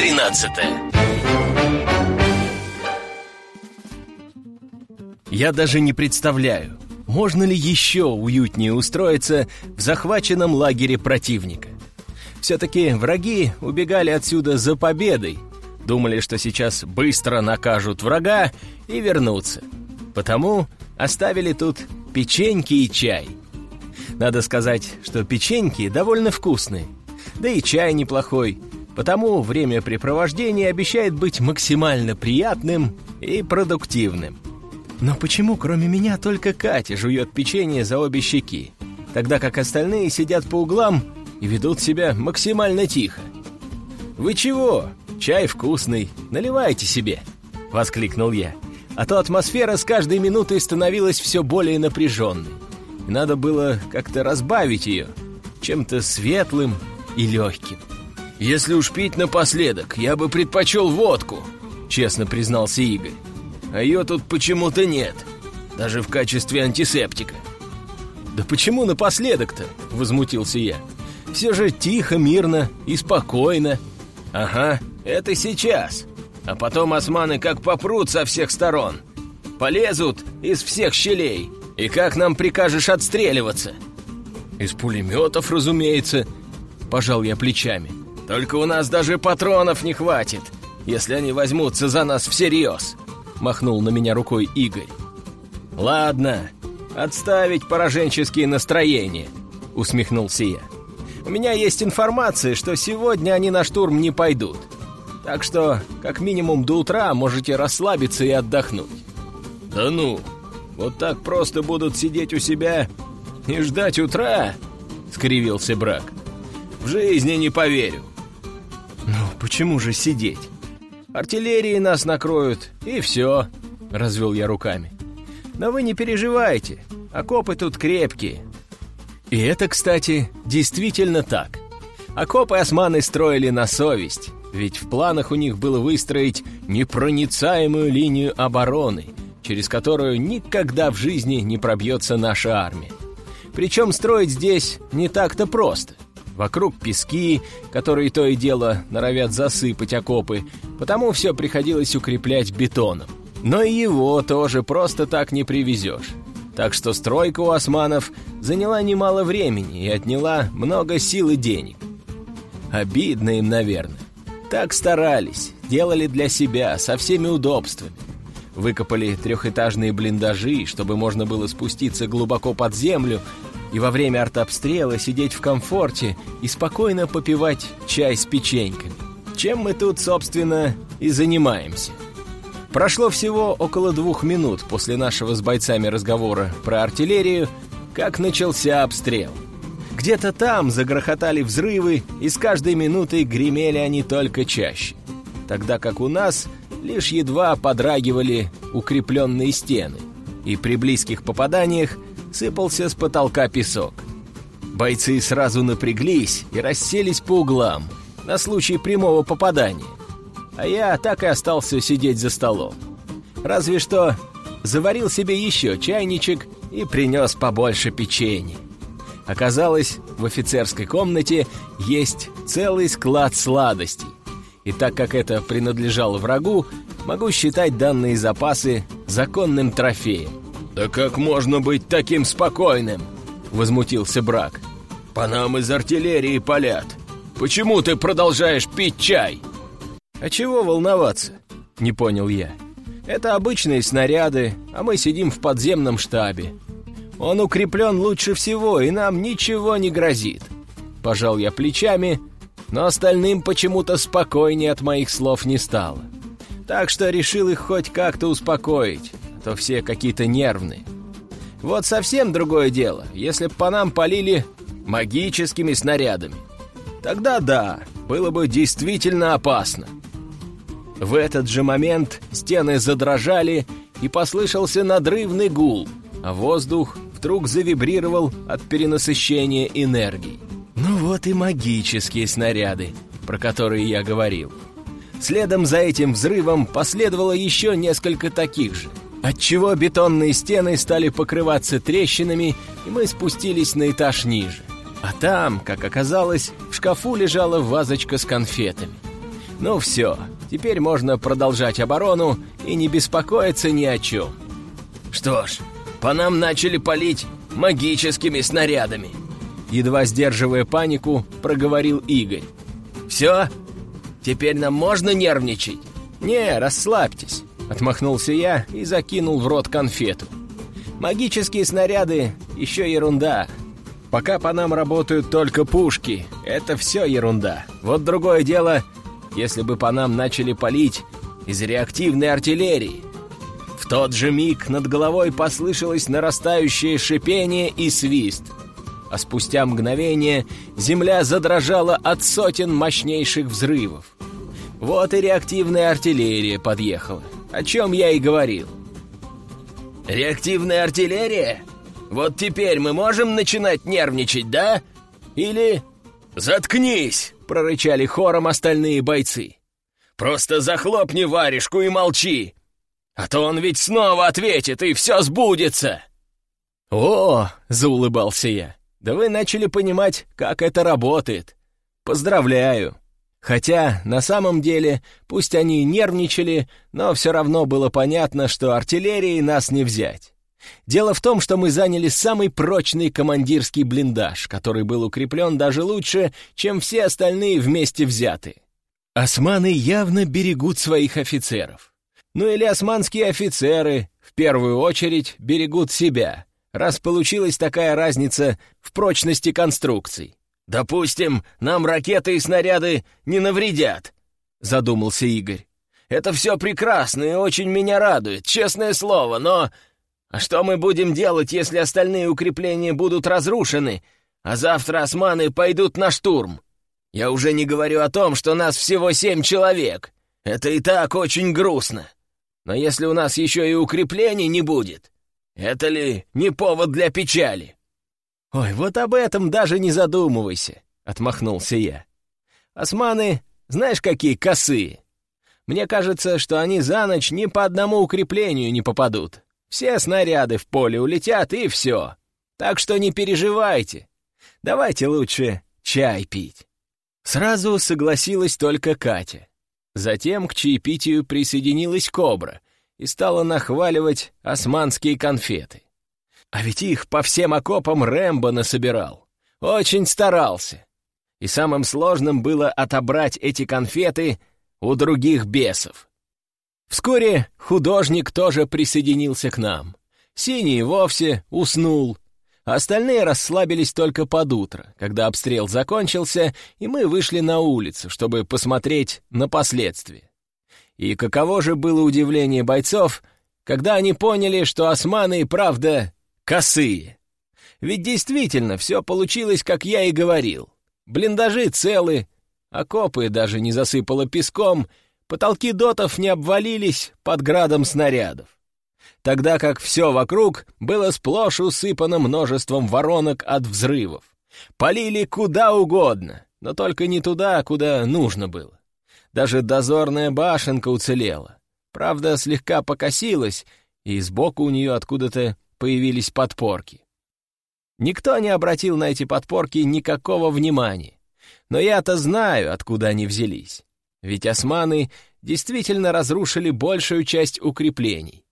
13 Я даже не представляю, можно ли еще уютнее устроиться в захваченном лагере противника. Все-таки враги убегали отсюда за победой, думали, что сейчас быстро накажут врага и вернутся. Потому оставили тут печеньки и чай. Надо сказать, что печеньки довольно вкусные, да и чай неплохой, потому времяпрепровождение обещает быть максимально приятным и продуктивным. Но почему кроме меня только Катя жует печенье за обе щеки, тогда как остальные сидят по углам и ведут себя максимально тихо? «Вы чего? Чай вкусный, наливайте себе!» — воскликнул я. А то атмосфера с каждой минутой становилась все более напряженной. Надо было как-то разбавить ее чем-то светлым и легким. «Если уж пить напоследок, я бы предпочел водку», — честно признался Игорь а ее тут почему-то нет, даже в качестве антисептика. «Да почему напоследок-то?» — возмутился я. «Все же тихо, мирно и спокойно». «Ага, это сейчас. А потом османы как попрут со всех сторон. Полезут из всех щелей. И как нам прикажешь отстреливаться?» «Из пулеметов, разумеется», — пожал я плечами. «Только у нас даже патронов не хватит, если они возьмутся за нас всерьез». — махнул на меня рукой Игорь. «Ладно, отставить пораженческие настроения», — усмехнулся я. «У меня есть информация, что сегодня они на штурм не пойдут. Так что, как минимум до утра можете расслабиться и отдохнуть». «Да ну, вот так просто будут сидеть у себя и ждать утра?» — скривился брак. «В жизни не поверю». «Ну, почему же сидеть? Артиллерии нас накроют, и все», — развел я руками. «Но вы не переживайте, окопы тут крепкие». И это, кстати, действительно так. Окопы османы строили на совесть, ведь в планах у них было выстроить непроницаемую линию обороны, через которую никогда в жизни не пробьется наша армия. Причем строить здесь не так-то просто — Вокруг пески, которые то и дело норовят засыпать окопы, потому все приходилось укреплять бетоном. Но и его тоже просто так не привезешь. Так что стройка у османов заняла немало времени и отняла много сил и денег. Обидно им, наверное. Так старались, делали для себя, со всеми удобствами. Выкопали трехэтажные блиндажи, чтобы можно было спуститься глубоко под землю и во время артобстрела сидеть в комфорте и спокойно попивать чай с печеньками. Чем мы тут, собственно, и занимаемся. Прошло всего около двух минут после нашего с бойцами разговора про артиллерию, как начался обстрел. Где-то там загрохотали взрывы, и с каждой минутой гремели они только чаще. Тогда как у нас лишь едва подрагивали укрепленные стены, и при близких попаданиях сыпался с потолка песок. Бойцы сразу напряглись и расселись по углам на случай прямого попадания. А я так и остался сидеть за столом. Разве что заварил себе еще чайничек и принес побольше печенья. Оказалось, в офицерской комнате есть целый склад сладостей. И так как это принадлежало врагу, могу считать данные запасы законным трофеем. «Да как можно быть таким спокойным?» — возмутился Брак. «По нам из артиллерии палят. Почему ты продолжаешь пить чай?» «А чего волноваться?» — не понял я. «Это обычные снаряды, а мы сидим в подземном штабе. Он укреплен лучше всего, и нам ничего не грозит». Пожал я плечами, но остальным почему-то спокойнее от моих слов не стало. Так что решил их хоть как-то успокоить то все какие-то нервные. Вот совсем другое дело, если бы по нам полили магическими снарядами. Тогда да, было бы действительно опасно. В этот же момент стены задрожали, и послышался надрывный гул, а воздух вдруг завибрировал от перенасыщения энергии. Ну вот и магические снаряды, про которые я говорил. Следом за этим взрывом последовало еще несколько таких же отчего бетонные стены стали покрываться трещинами, и мы спустились на этаж ниже. А там, как оказалось, в шкафу лежала вазочка с конфетами. Ну все, теперь можно продолжать оборону и не беспокоиться ни о чем. Что ж, по нам начали палить магическими снарядами. Едва сдерживая панику, проговорил Игорь. «Все? Теперь нам можно нервничать?» «Не, расслабьтесь», — отмахнулся я и закинул в рот конфету. «Магические снаряды — еще ерунда. Пока по нам работают только пушки, это все ерунда. Вот другое дело, если бы по нам начали палить из реактивной артиллерии. В тот же миг над головой послышалось нарастающее шипение и свист. А спустя мгновение земля задрожала от сотен мощнейших взрывов. Вот и реактивная артиллерия подъехала, о чем я и говорил. «Реактивная артиллерия? Вот теперь мы можем начинать нервничать, да? Или...» «Заткнись!» — прорычали хором остальные бойцы. «Просто захлопни варежку и молчи! А то он ведь снова ответит, и все сбудется!» «О!» — заулыбался я. «Да вы начали понимать, как это работает. Поздравляю!» Хотя, на самом деле, пусть они нервничали, но все равно было понятно, что артиллерии нас не взять. Дело в том, что мы заняли самый прочный командирский блиндаж, который был укреплен даже лучше, чем все остальные вместе взятые. Османы явно берегут своих офицеров. Ну или османские офицеры, в первую очередь, берегут себя, раз получилась такая разница в прочности конструкций. «Допустим, нам ракеты и снаряды не навредят», — задумался Игорь. «Это все прекрасно и очень меня радует, честное слово, но... А что мы будем делать, если остальные укрепления будут разрушены, а завтра османы пойдут на штурм? Я уже не говорю о том, что нас всего семь человек. Это и так очень грустно. Но если у нас еще и укреплений не будет, это ли не повод для печали?» «Ой, вот об этом даже не задумывайся», — отмахнулся я. «Османы, знаешь, какие косые? Мне кажется, что они за ночь ни по одному укреплению не попадут. Все снаряды в поле улетят, и все. Так что не переживайте. Давайте лучше чай пить». Сразу согласилась только Катя. Затем к чаепитию присоединилась Кобра и стала нахваливать османские конфеты. А ведь их по всем окопам Рэмбо насобирал. Очень старался. И самым сложным было отобрать эти конфеты у других бесов. Вскоре художник тоже присоединился к нам. Синий вовсе уснул. Остальные расслабились только под утро, когда обстрел закончился, и мы вышли на улицу, чтобы посмотреть на последствия. И каково же было удивление бойцов, когда они поняли, что османы и правда косые. Ведь действительно все получилось, как я и говорил. Блиндажи целы, окопы даже не засыпало песком, потолки дотов не обвалились под градом снарядов. Тогда как все вокруг было сплошь усыпано множеством воронок от взрывов. Полили куда угодно, но только не туда, куда нужно было. Даже дозорная башенка уцелела. Правда, слегка покосилась, и сбоку у нее откуда-то появились подпорки. Никто не обратил на эти подпорки никакого внимания. Но я-то знаю, откуда они взялись. Ведь османы действительно разрушили большую часть укреплений.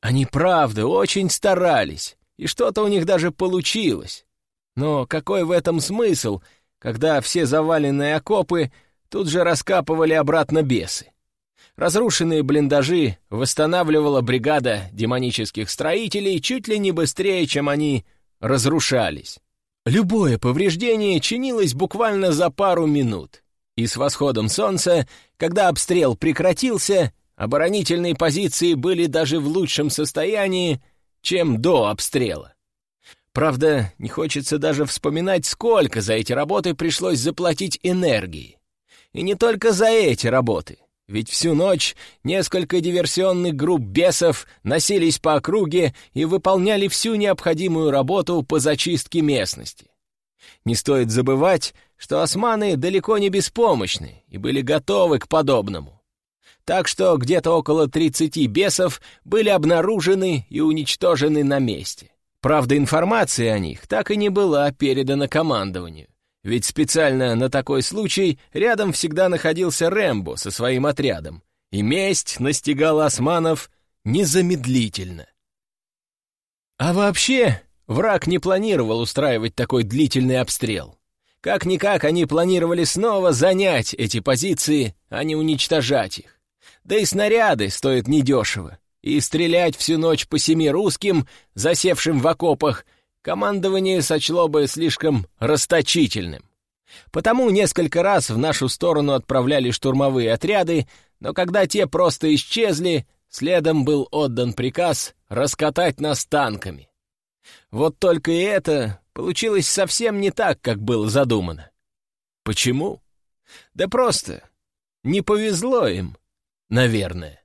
Они, правда, очень старались, и что-то у них даже получилось. Но какой в этом смысл, когда все заваленные окопы тут же раскапывали обратно бесы? Разрушенные блиндажи восстанавливала бригада демонических строителей чуть ли не быстрее, чем они разрушались. Любое повреждение чинилось буквально за пару минут. И с восходом солнца, когда обстрел прекратился, оборонительные позиции были даже в лучшем состоянии, чем до обстрела. Правда, не хочется даже вспоминать, сколько за эти работы пришлось заплатить энергии. И не только за эти работы. Ведь всю ночь несколько диверсионных групп бесов носились по округе и выполняли всю необходимую работу по зачистке местности. Не стоит забывать, что османы далеко не беспомощны и были готовы к подобному. Так что где-то около 30 бесов были обнаружены и уничтожены на месте. Правда, информация о них так и не была передана командованию. Ведь специально на такой случай рядом всегда находился Рэмбо со своим отрядом, и месть настигала османов незамедлительно. А вообще, враг не планировал устраивать такой длительный обстрел. Как-никак они планировали снова занять эти позиции, а не уничтожать их. Да и снаряды стоят недешево, и стрелять всю ночь по семи русским, засевшим в окопах, командование сочло бы слишком расточительным. Потому несколько раз в нашу сторону отправляли штурмовые отряды, но когда те просто исчезли, следом был отдан приказ раскатать нас танками. Вот только и это получилось совсем не так, как было задумано. Почему? Да просто не повезло им, наверное.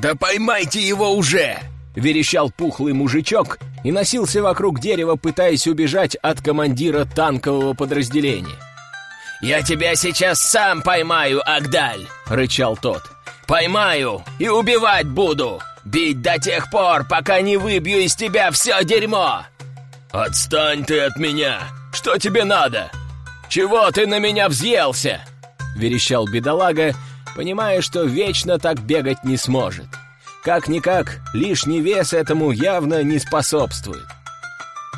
«Да поймайте его уже!» — верещал пухлый мужичок и носился вокруг дерева, пытаясь убежать от командира танкового подразделения. «Я тебя сейчас сам поймаю, Агдаль!» — рычал тот. «Поймаю и убивать буду! Бить до тех пор, пока не выбью из тебя все дерьмо!» «Отстань ты от меня! Что тебе надо? Чего ты на меня взъелся?» — верещал бедолага, понимая, что вечно так бегать не сможет. Как-никак, лишний вес этому явно не способствует.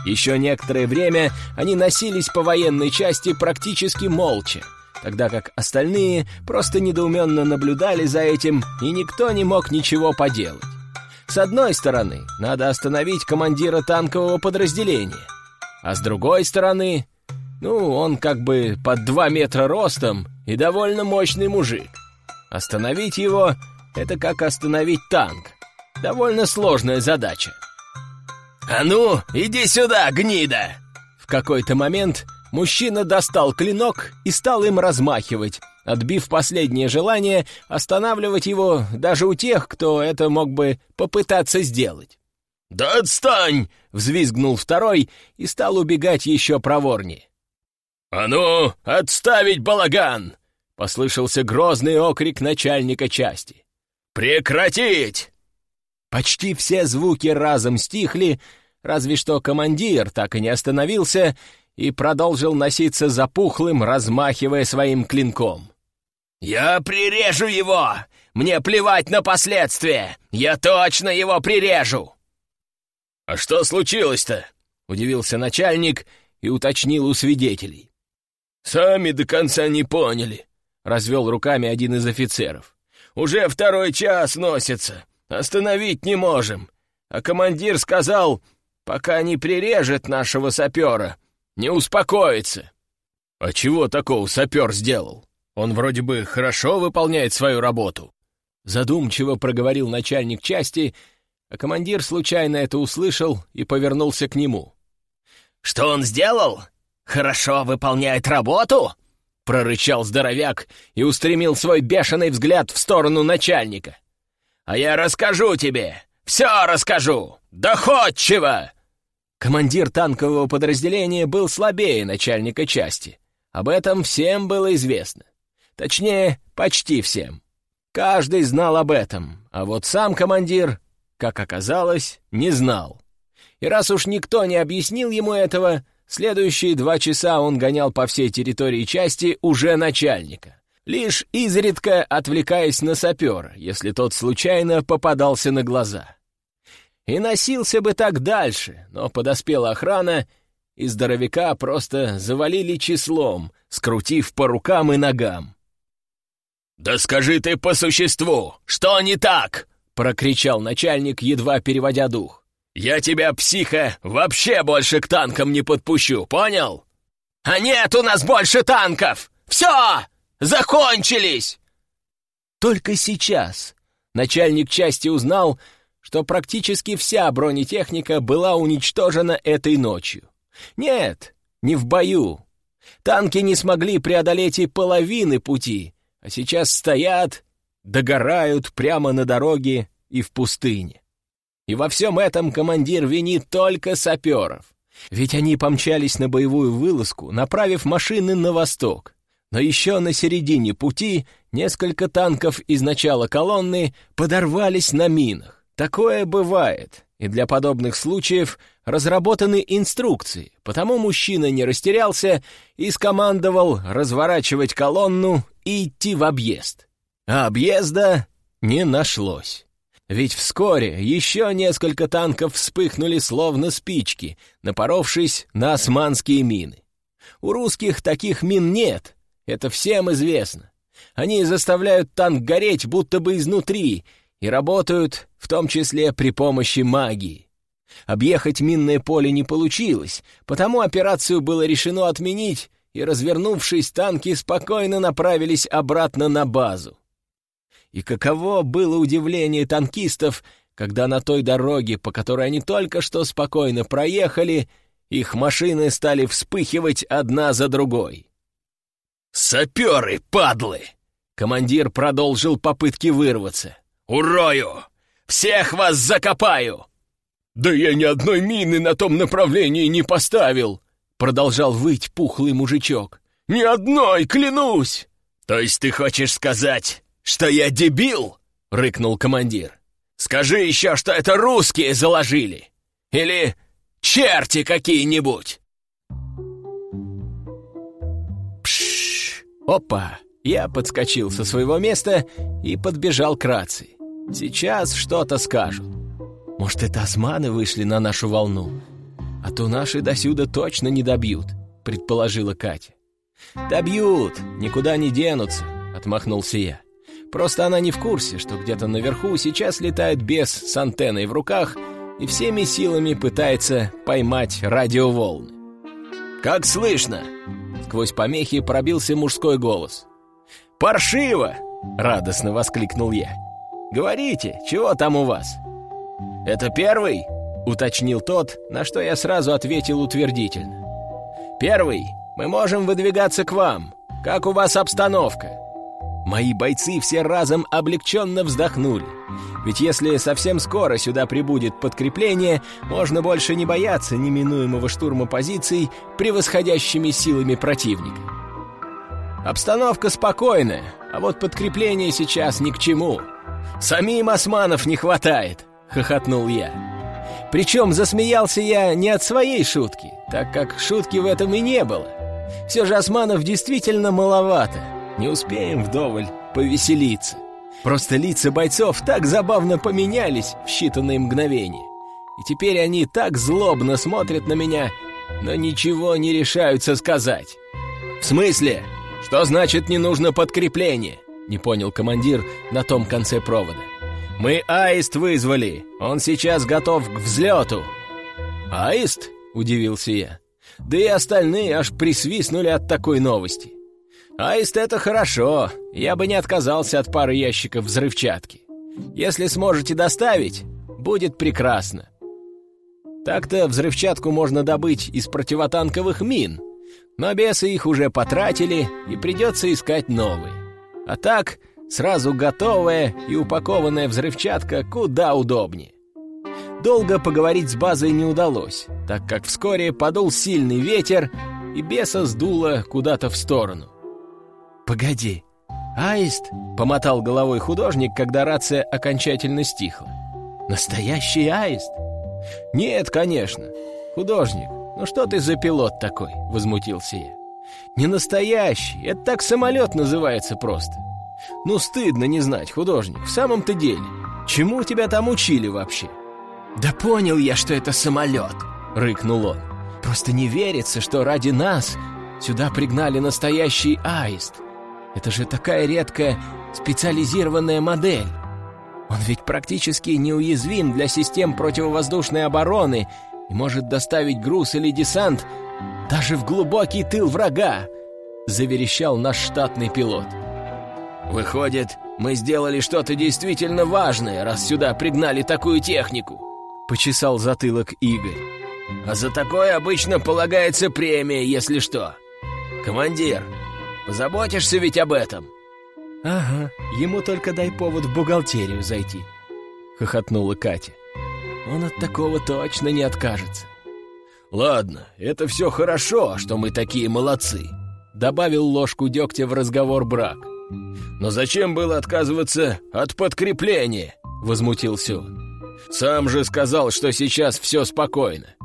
Еще некоторое время они носились по военной части практически молча, тогда как остальные просто недоуменно наблюдали за этим, и никто не мог ничего поделать. С одной стороны, надо остановить командира танкового подразделения, а с другой стороны, ну, он как бы под два метра ростом и довольно мощный мужик. Остановить его — это как остановить танк. Довольно сложная задача. «А ну, иди сюда, гнида!» В какой-то момент мужчина достал клинок и стал им размахивать, отбив последнее желание останавливать его даже у тех, кто это мог бы попытаться сделать. «Да отстань!» — взвизгнул второй и стал убегать еще проворнее. «А ну, отставить балаган!» Послышался грозный окрик начальника части. «Прекратить!» Почти все звуки разом стихли, разве что командир так и не остановился и продолжил носиться запухлым, размахивая своим клинком. «Я прирежу его! Мне плевать на последствия! Я точно его прирежу!» «А что случилось-то?» — удивился начальник и уточнил у свидетелей. «Сами до конца не поняли. — развел руками один из офицеров. «Уже второй час носится. Остановить не можем. А командир сказал, пока не прирежет нашего сапера, не успокоится». «А чего такого сапер сделал? Он вроде бы хорошо выполняет свою работу». Задумчиво проговорил начальник части, а командир случайно это услышал и повернулся к нему. «Что он сделал? Хорошо выполняет работу?» — прорычал здоровяк и устремил свой бешеный взгляд в сторону начальника. «А я расскажу тебе! Все расскажу! Доходчиво!» Командир танкового подразделения был слабее начальника части. Об этом всем было известно. Точнее, почти всем. Каждый знал об этом, а вот сам командир, как оказалось, не знал. И раз уж никто не объяснил ему этого, Следующие два часа он гонял по всей территории части уже начальника, лишь изредка отвлекаясь на сапера, если тот случайно попадался на глаза. И носился бы так дальше, но подоспела охрана, и здоровяка просто завалили числом, скрутив по рукам и ногам. «Да скажи ты по существу, что не так?» — прокричал начальник, едва переводя дух. «Я тебя, психа, вообще больше к танкам не подпущу, понял?» «А нет у нас больше танков! Все! Закончились!» Только сейчас начальник части узнал, что практически вся бронетехника была уничтожена этой ночью. Нет, не в бою. Танки не смогли преодолеть и половины пути, а сейчас стоят, догорают прямо на дороге и в пустыне. И во всем этом командир винит только саперов. Ведь они помчались на боевую вылазку, направив машины на восток. Но еще на середине пути несколько танков из начала колонны подорвались на минах. Такое бывает, и для подобных случаев разработаны инструкции, потому мужчина не растерялся и скомандовал разворачивать колонну и идти в объезд. А объезда не нашлось. Ведь вскоре еще несколько танков вспыхнули словно спички, напоровшись на османские мины. У русских таких мин нет, это всем известно. Они заставляют танк гореть будто бы изнутри и работают в том числе при помощи магии. Объехать минное поле не получилось, потому операцию было решено отменить, и, развернувшись, танки спокойно направились обратно на базу. И каково было удивление танкистов, когда на той дороге, по которой они только что спокойно проехали, их машины стали вспыхивать одна за другой. «Саперы, падлы!» Командир продолжил попытки вырваться. «Урою! Всех вас закопаю!» «Да я ни одной мины на том направлении не поставил!» Продолжал выть пухлый мужичок. «Ни одной, клянусь!» «То есть ты хочешь сказать, что я дебил?» Рыкнул командир. «Скажи еще, что это русские заложили! Или черти какие-нибудь!» Пшш! Опа! Я подскочил со своего места и подбежал к рации. Сейчас что-то скажут. Может, это османы вышли на нашу волну? А то наши досюда точно не добьют, предположила Катя. Добьют, никуда не денутся, отмахнулся я. Просто она не в курсе, что где-то наверху сейчас летает бес с антенной в руках и всеми силами пытается поймать радиоволны. «Как слышно?» Сквозь помехи пробился мужской голос. «Паршиво!» — радостно воскликнул я. «Говорите, чего там у вас?» «Это первый?» — уточнил тот, на что я сразу ответил утвердительно. «Первый, мы можем выдвигаться к вам. Как у вас обстановка?» Мои бойцы все разом облегченно вздохнули. Ведь если совсем скоро сюда прибудет подкрепление, можно больше не бояться неминуемого штурма позиций превосходящими силами противника. Обстановка спокойная, а вот подкрепление сейчас ни к чему. Самим османов не хватает, хохотнул я. Причем засмеялся я не от своей шутки, так как шутки в этом и не было. Все же османов действительно маловато, не успеем вдоволь повеселиться. Просто лица бойцов так забавно поменялись в считанные мгновения. И теперь они так злобно смотрят на меня, но ничего не решаются сказать. «В смысле?» «Что значит не нужно подкрепление?» — не понял командир на том конце провода. «Мы Аист вызвали, он сейчас готов к взлету». «Аист?» — удивился я. Да и остальные аж присвистнули от такой новости. «Аист — это хорошо, я бы не отказался от пары ящиков взрывчатки. Если сможете доставить, будет прекрасно». Так-то взрывчатку можно добыть из противотанковых мин, но бесы их уже потратили, и придется искать новые. А так, сразу готовая и упакованная взрывчатка куда удобнее. Долго поговорить с базой не удалось, так как вскоре подул сильный ветер, и беса сдуло куда-то в сторону. «Погоди, аист?» — помотал головой художник, когда рация окончательно стихла. «Настоящий аист?» «Нет, конечно. Художник, «Ну что ты за пилот такой?» — возмутился я. «Не настоящий, это так самолет называется просто. Ну стыдно не знать, художник, в самом-то деле. Чему тебя там учили вообще?» «Да понял я, что это самолет!» — рыкнул он. «Просто не верится, что ради нас сюда пригнали настоящий аист. Это же такая редкая специализированная модель. Он ведь практически неуязвим для систем противовоздушной обороны — и может доставить груз или десант даже в глубокий тыл врага», — заверещал наш штатный пилот. «Выходит, мы сделали что-то действительно важное, раз сюда пригнали такую технику», — почесал затылок Игорь. «А за такое обычно полагается премия, если что. Командир, позаботишься ведь об этом?» «Ага, ему только дай повод в бухгалтерию зайти», — хохотнула Катя. Он от такого точно не откажется. «Ладно, это все хорошо, что мы такие молодцы», — добавил ложку дегтя в разговор брак. «Но зачем было отказываться от подкрепления?» — возмутился он. «Сам же сказал, что сейчас все спокойно.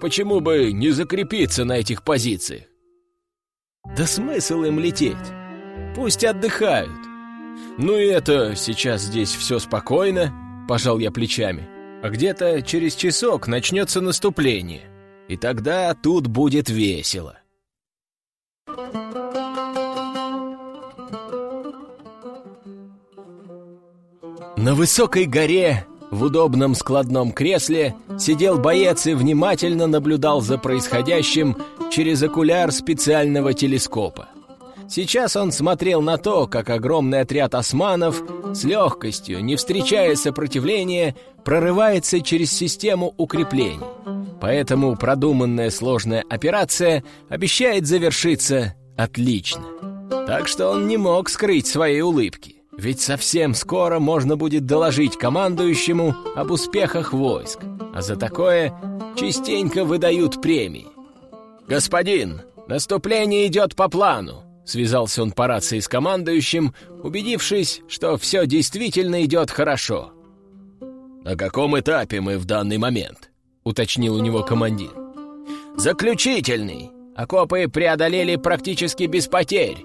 почему бы не закрепиться на этих позициях? Да смысл им лететь? Пусть отдыхают. Ну и это, сейчас здесь все спокойно, пожал я плечами. А где-то через часок начнется наступление. И тогда тут будет весело. На высокой горе, в удобном складном кресле, сидел боец и внимательно наблюдал за происходящим через окуляр специального телескопа. Сейчас он смотрел на то, как огромный отряд османов с легкостью, не встречая сопротивления, прорывается через систему укреплений. Поэтому продуманная сложная операция обещает завершиться отлично. Так что он не мог скрыть своей улыбки. Ведь совсем скоро можно будет доложить командующему об успехах войск, а за такое частенько выдают премии. «Господин, наступление идет по плану», — связался он по рации с командующим, убедившись, что все действительно идет хорошо. «На каком этапе мы в данный момент?» — уточнил у него командир. «Заключительный. Окопы преодолели практически без потерь.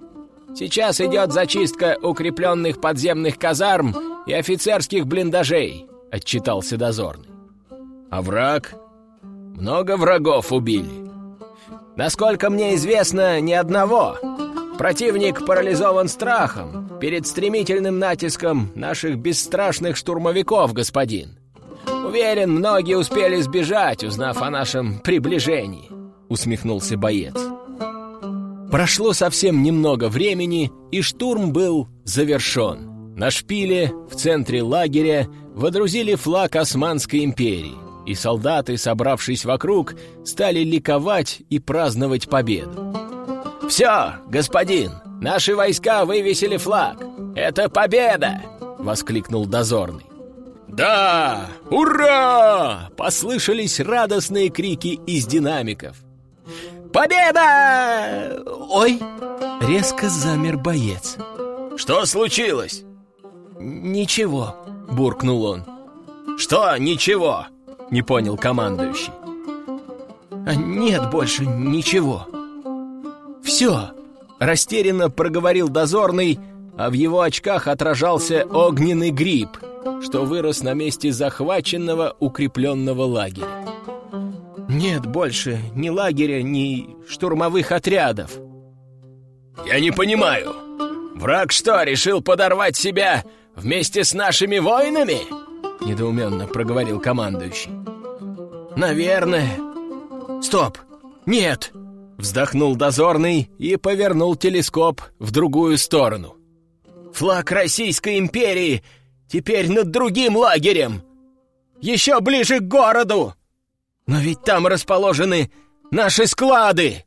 Сейчас идет зачистка укрепленных подземных казарм и офицерских блиндажей», — отчитался дозорный. «А враг? Много врагов убили?» «Насколько мне известно, ни одного. Противник парализован страхом перед стремительным натиском наших бесстрашных штурмовиков, господин. Уверен, многие успели сбежать, узнав о нашем приближении», — усмехнулся боец. Прошло совсем немного времени, и штурм был завершен. На шпиле в центре лагеря водрузили флаг Османской империи, и солдаты, собравшись вокруг, стали ликовать и праздновать победу. «Все, господин, наши войска вывесили флаг! Это победа!» — воскликнул дозорный. «Да! Ура!» — послышались радостные крики из динамиков. «Победа!» «Ой!» — резко замер боец. «Что случилось?» «Ничего», — буркнул он. «Что ничего?» — не понял командующий. «А «Нет больше ничего». «Все!» — растерянно проговорил дозорный, а в его очках отражался огненный гриб, что вырос на месте захваченного укрепленного лагеря. Нет больше ни лагеря, ни штурмовых отрядов. Я не понимаю. Враг что, решил подорвать себя вместе с нашими воинами? Недоуменно проговорил командующий. Наверное. Стоп! Нет! Вздохнул дозорный и повернул телескоп в другую сторону. Флаг Российской империи теперь над другим лагерем! Еще ближе к городу! Но ведь там расположены наши склады!»